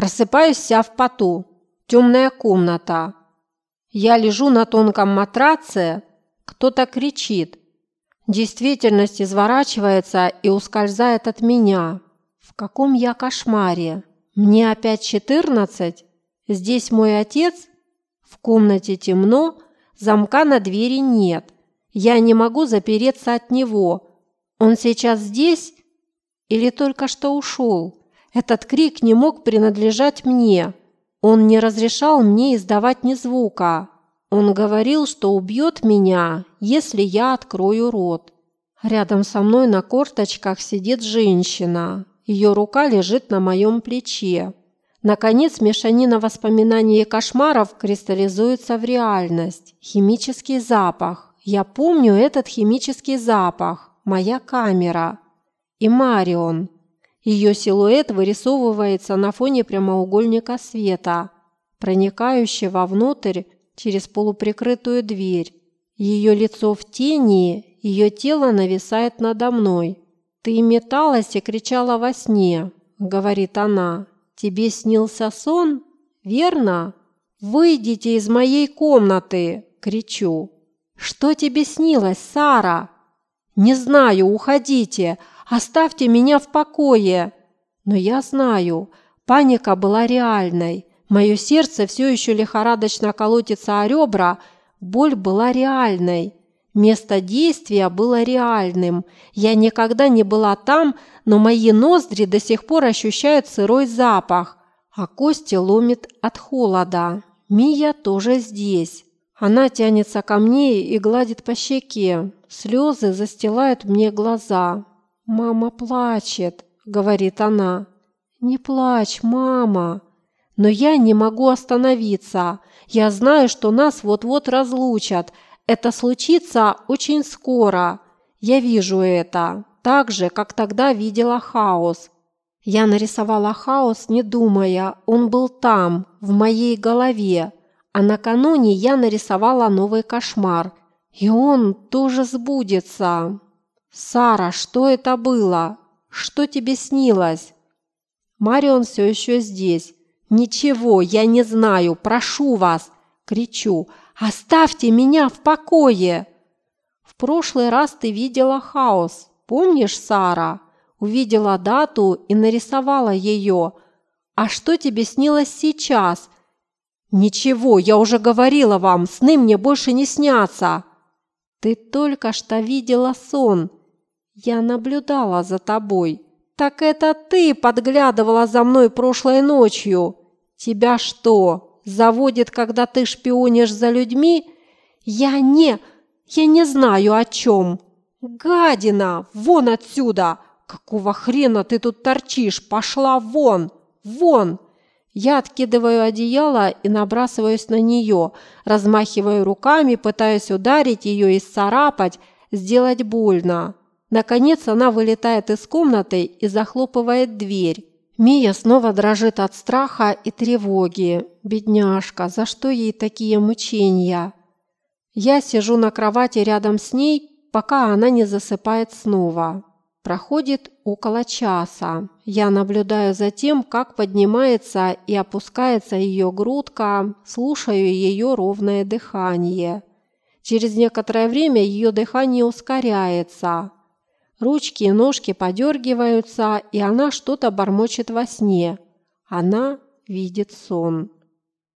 Просыпаюсь вся в поту. Темная комната. Я лежу на тонком матраце. Кто-то кричит. Действительность изворачивается и ускользает от меня. В каком я кошмаре? Мне опять четырнадцать? Здесь мой отец? В комнате темно, замка на двери нет. Я не могу запереться от него. Он сейчас здесь или только что ушел? Этот крик не мог принадлежать мне. Он не разрешал мне издавать ни звука. Он говорил, что убьет меня, если я открою рот. Рядом со мной на корточках сидит женщина. Ее рука лежит на моем плече. Наконец, мешанина воспоминаний и кошмаров кристаллизуется в реальность. Химический запах. Я помню этот химический запах. Моя камера. И Марион. Ее силуэт вырисовывается на фоне прямоугольника света, проникающего внутрь через полуприкрытую дверь. Ее лицо в тени, ее тело нависает надо мной. «Ты металась и кричала во сне», — говорит она. «Тебе снился сон, верно? Выйдите из моей комнаты!» — кричу. «Что тебе снилось, Сара?» «Не знаю, уходите, Оставьте меня в покое!» Но я знаю, паника была реальной. Мое сердце все еще лихорадочно колотится о ребра, боль была реальной. Место действия было реальным. Я никогда не была там, но мои ноздри до сих пор ощущают сырой запах, а кости ломит от холода. Мия тоже здесь. Она тянется ко мне и гладит по щеке. Слезы застилают мне глаза. «Мама плачет», — говорит она. «Не плачь, мама». Но я не могу остановиться. Я знаю, что нас вот-вот разлучат. Это случится очень скоро. Я вижу это, так же, как тогда видела хаос. Я нарисовала хаос, не думая. Он был там, в моей голове. А накануне я нарисовала новый кошмар. И он тоже сбудется. «Сара, что это было? Что тебе снилось?» Марион все еще здесь. «Ничего, я не знаю, прошу вас!» Кричу. «Оставьте меня в покое!» «В прошлый раз ты видела хаос, помнишь, Сара? Увидела дату и нарисовала ее. А что тебе снилось сейчас?» «Ничего, я уже говорила вам, сны мне больше не снятся!» «Ты только что видела сон. Я наблюдала за тобой. Так это ты подглядывала за мной прошлой ночью. Тебя что, заводит, когда ты шпионишь за людьми? Я не... Я не знаю о чем. Гадина, вон отсюда! Какого хрена ты тут торчишь? Пошла вон! Вон! Я откидываю одеяло и набрасываюсь на нее, размахиваю руками, пытаясь ударить ее и царапать, сделать больно. Наконец она вылетает из комнаты и захлопывает дверь. Мия снова дрожит от страха и тревоги. Бедняжка, за что ей такие мучения? Я сижу на кровати рядом с ней, пока она не засыпает снова. Проходит около часа. Я наблюдаю за тем, как поднимается и опускается ее грудка, слушаю ее ровное дыхание. Через некоторое время ее дыхание ускоряется. Ручки и ножки подергиваются, и она что-то бормочет во сне. Она видит сон.